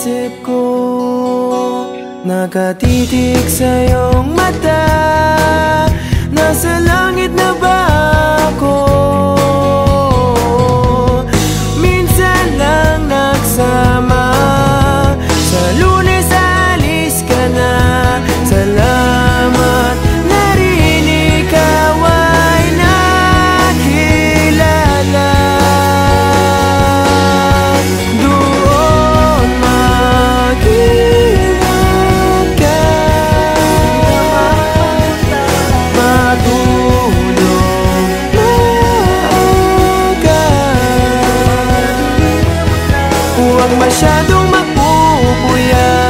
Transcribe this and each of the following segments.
isip ko Nakatitig sa iyong mata. Nasa langit na ba Huwag masyadong magpupuyat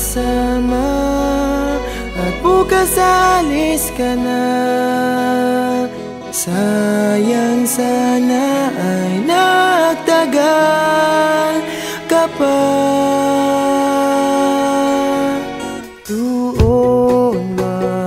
magsama. At bukas alis ka na. Sayang sana ay nagtagal ka pa. Doon man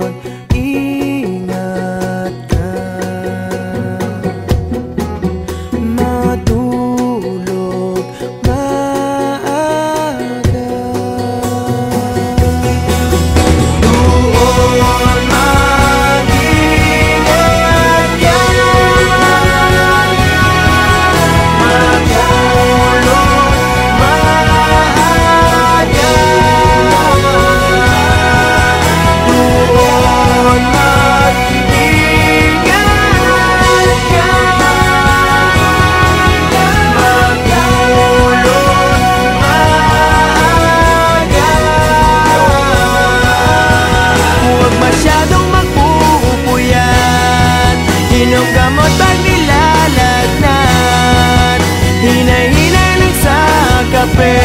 open